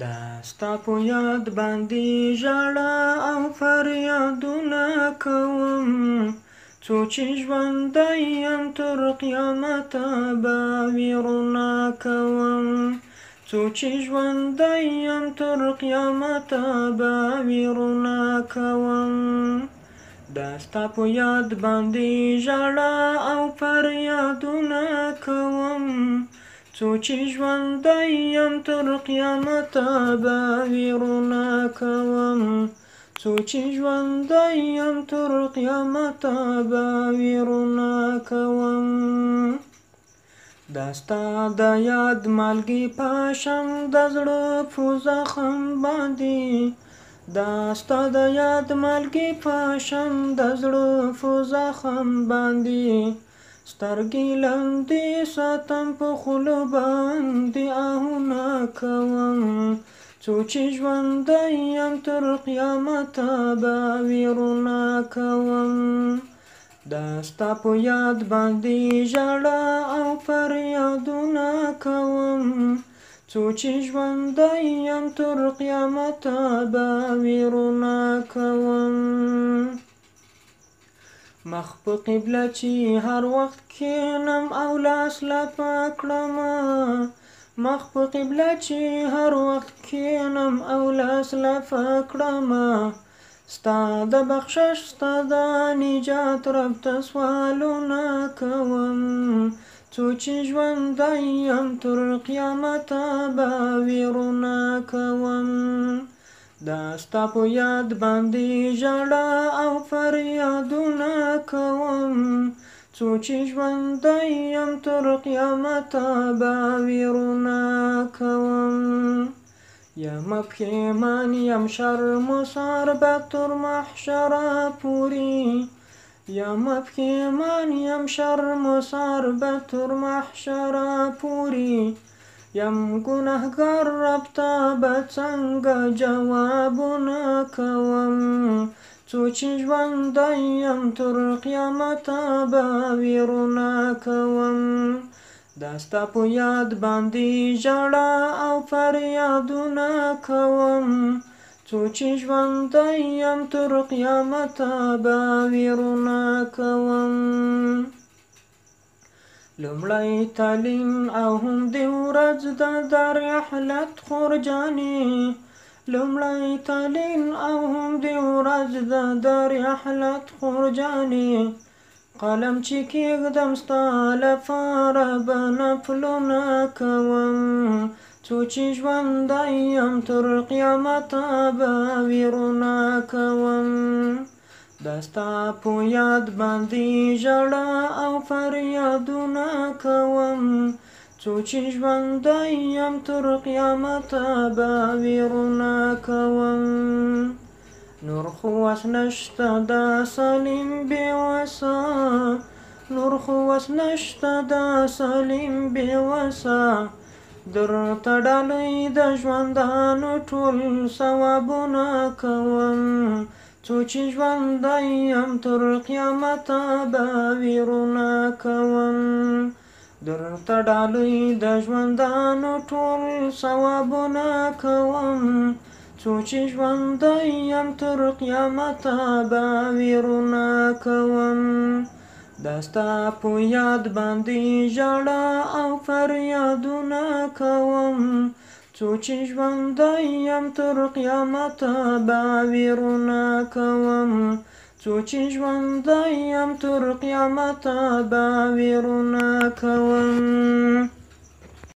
دا ستا په یاد باندې ژړا او فریادونه کوم څو چې ژوندی یم تر قیامته به ویرونه کوم څو چې ژوندی یم تر قیامته به ویرونه کوم دا ستا په یاد باندې ژړا او فریادونه کوم څو چې ژوندی یم تر قیامته به ویرونه کوم څو چې ژوندی یم تر قیامته به ویرونه کوم دا ستا د یاد مالګې پاشم د زړه په زخم باندې دا ستا د یاد مالګې پاشم د زړه په زخم باندې سترګې لاندې ساتم په خوله باندې آهونه کوم څو چې ژوندی یم تر قیامته به ویرونه کوم دا ستا په یاد باندې ژړه او فریادونه کوم څو چې ژوندی یم تر قیامته به ویرونه کوم مخ په قبله چې هر وخت کینم او لاس لا پکړم مخ په قبله چې هر وخت کینم او لاس لا پکړم ستا د بخشش ستا د نجات رب ته سوالونه کوم څو چې ژوندی یم تر قیامته به ویرونه کوم دا ستا په یاد باندې ژړه او فریاد سوچیش بندیم تر قیامتا باویرنا يا یا مپیمانیم شرم سر بطر محشر پوری یا مپیمانیم شرم مصار بطر محشر پوری یم گناه گربتا بچنگ جواب نکوم څو چې ژوندی یم تر قیامته به ویرونه کوم دا ستا په یاد باندې ژړه او فریادونه کوم څو چې ژوندی یم تر قیامته به ویرونه کوم لومړی تعلیم او هم د ورځ د در رحلت خورجانې لومړی تعلیم او هم دی ورځ د درې حالت خورجانې قلم چې کېږدم ستا لپاره به نفلونه کوم څو چې ژوندی یم تر قیامته به ویرونه کوم دستا په یاد باندې ژړه او فریادونه کوم څو چې ژوندی یم تر قیامته به ویرونه کوم نور خو وس نشته دا سلیم بېوسه نور خو وس نشته دا سلیم بېوسه درته ډالۍ د ژوندانو ټول ثوابونه کوم څو چې ژوندی یم تر قیامته به ویرونه کوم درته ډالوي د ژوندانو ټول ثوابونه کوم څو چې ژوندی یم تر قیامته به ویرونه کوم دا ستا په یاد باندې ژړه او فریادونه کوم څو چې ژوندی یم تر قیامته به ویرونه کوم څو چې ژوندی یم تر قیامته به ویرونه کوم